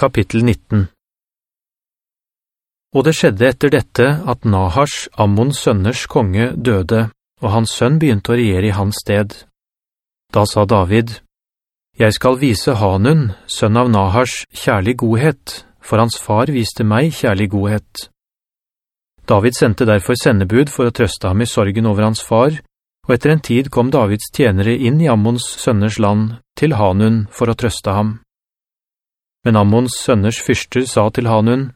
Kapittel 19 Og det skjedde etter dette at Nahars, Ammons sønners konge, døde, og hans sønn begynte å regjere i hans sted. Da sa David, «Jeg skal vise Hanun, sønn av Nahars, kjærlig godhet, for hans far viste meg kjærlig godhet.» David sendte derfor sendebud for å trøste ham i sorgen over hans far, og etter en tid kom Davids tjenere inn i Ammons sønners land til Hanun for å trøste ham. Men Ammons sønners fyrster sa til Hanun,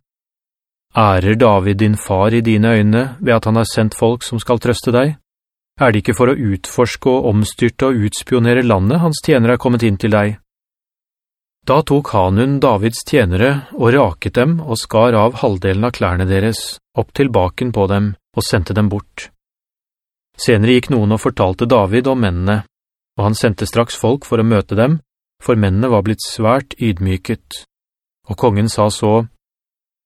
«Ærer David din far i dine øyne ved at han har sendt folk som skal trøste deg? Er det ikke for å utforske og omstyrte og utspionere landet hans tjenere har kommet inn til deg?» Da tok Hanun Davids tjenere og raket dem og skar av halvdelen av klærne deres, opp til baken på dem, og sendte dem bort. Senere gikk noen og fortalte David om mennene, og han sendte straks folk for å møte dem, for mennene var blitt svært ydmyket. Og kongen sa så,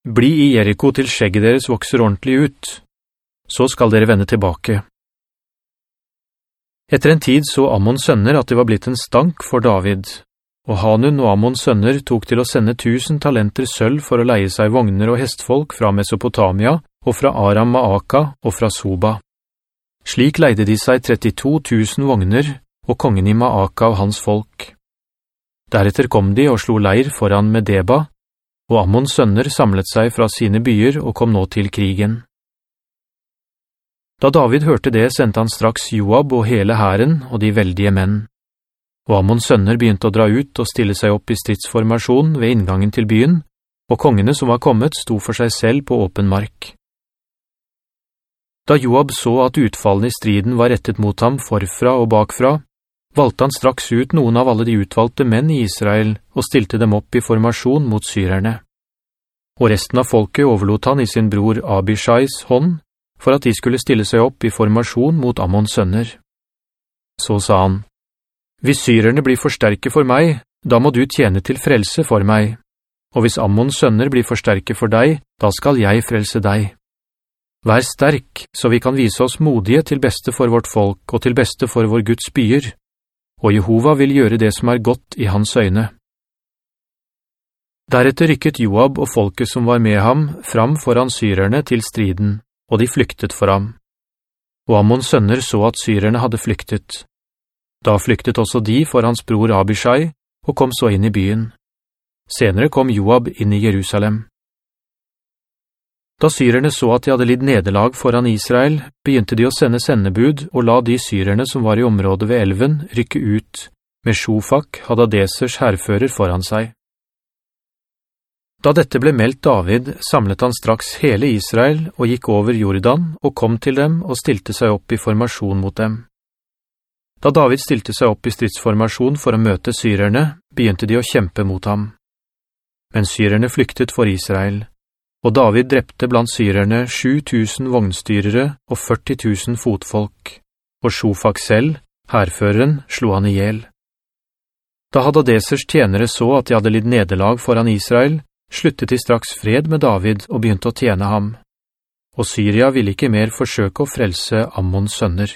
«Bli i Jericho til skjegget deres vokser ordentlig ut, så skal dere vende tilbake.» Etter en tid så Ammons sønner at det var blitt en stank for David, og Hanun og Ammons sønner tok til å sende tusen talenter sølv for å leie seg vogner og hestfolk fra Mesopotamia og fra Aram Maaka og fra Soba. Slik leide de seg 32 000 vogner, og kongen i Maaka og hans folk. Deretter kom de og slo leir foran Medeba, og Ammons sønner samlet seg fra sine byer og kom nå til krigen. Da David hørte det, sendte han straks Joab og hele hæren og de veldige menn. Og Ammons sønner begynte å dra ut og stille seg opp i stridsformasjon ved inngangen til byen, og kongene som var kommet sto for seg selv på åpen mark. Da Joab så at utfallen i striden var rettet mot ham forfra og bakfra, valgte han straks ut noen av alle de utvalgte menn i Israel og stilte dem opp i formasjon mot syrerne. Og resten av folket overlot han i sin bror Abishais hånd for at de skulle stille seg opp i formasjon mot Ammons sønner. Så sa han, «Hvis syrerne blir for sterke for meg, da må du tjene til frelse for meg, og hvis Ammons sønner blir for sterke for deg, da skal jeg frelse deg. Vær sterk, så vi kan vise oss modige til beste for vårt folk og til beste for vår Guds byer, og Jehova vil gjøre det som er godt i hans øyne. Deretter rykket Joab og folket som var med ham fram foran syrerne til striden, og de flyktet for ham. Og Ammons sønner så at syrerne hadde flyktet. Da flyktet også de for hans bror Abishai, og kom så inn i byen. Senere kom Joab inn i Jerusalem. Da syrerne så at de hadde lidd nederlag foran Israel, begynte de å sende sendebud og la de syrerne som var i området ved elven rykke ut, med Shofak, Hadadesers herfører foran seg. Da dette ble meldt David, samlet han straks hele Israel og gikk over Jordan og kom til dem og stilte seg opp i formasjon mot dem. Da David stilte seg opp i stridsformasjon for å møte syrerne, begynte de å kjempe mot ham. Men syrerne flyktet for Israel, og David drepte blant syrerne 7000 vognstyrere og 40 000 fotfolk, og Shofak selv, herføreren, slo han ihjel. Da Hadadesers tjenere så at de hadde lidd nederlag foran Israel, sluttet de straks fred med David og begynte å tjene ham. Og Syria ville ikke mer forsøke å frelse Ammons sønner.